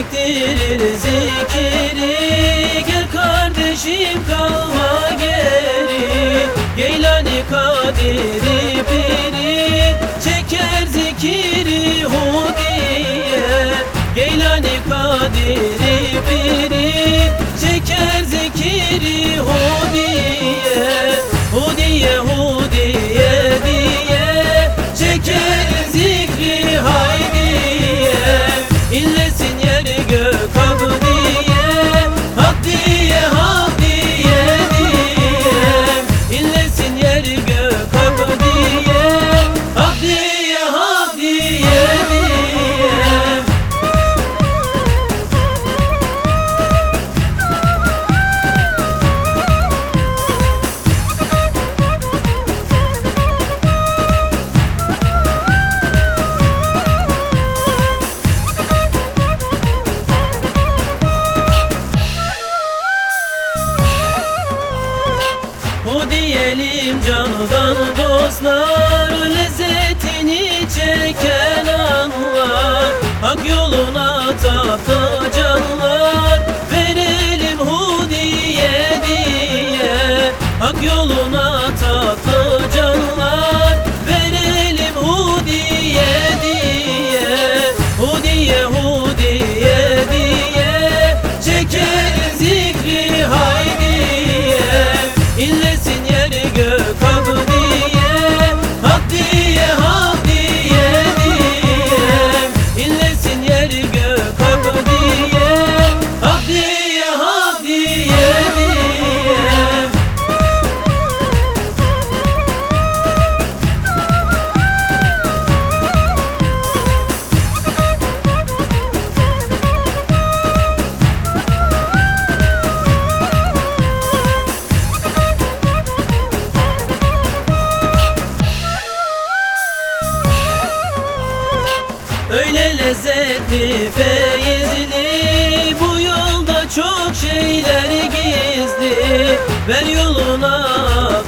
çektirir zikiri Gel kardeşim kalma geri. Geylani kadiri piri Çeker zikiri hudiye. Geylani kadiri candan dostlar Böyle lezzeti feyizli Bu yolda çok şeyler gizli. Ver yoluna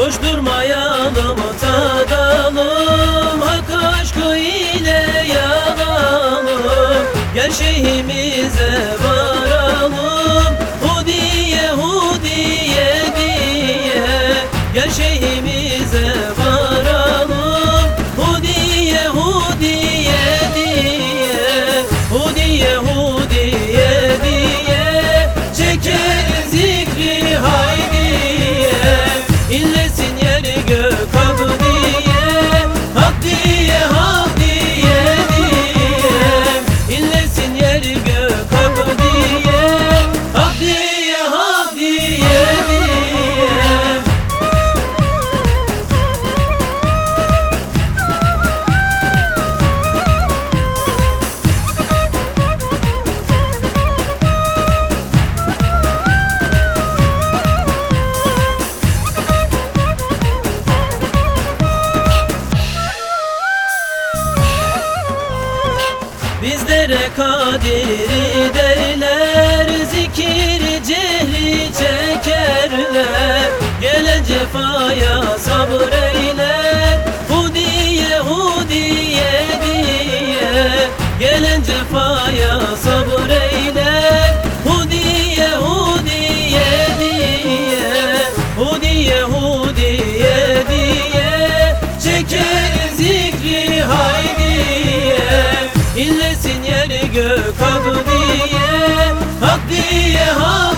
Boş durmayalım ortada Kadir'i derler Zikir cehri çekerler. Gele cefaya sabreyle Hudiye Hudiye diye. Gelen cefaya sabreyle Hudiye Hudiye diye. Hudiye Hudiye diye. Çeker gök adı diye Hak diye hak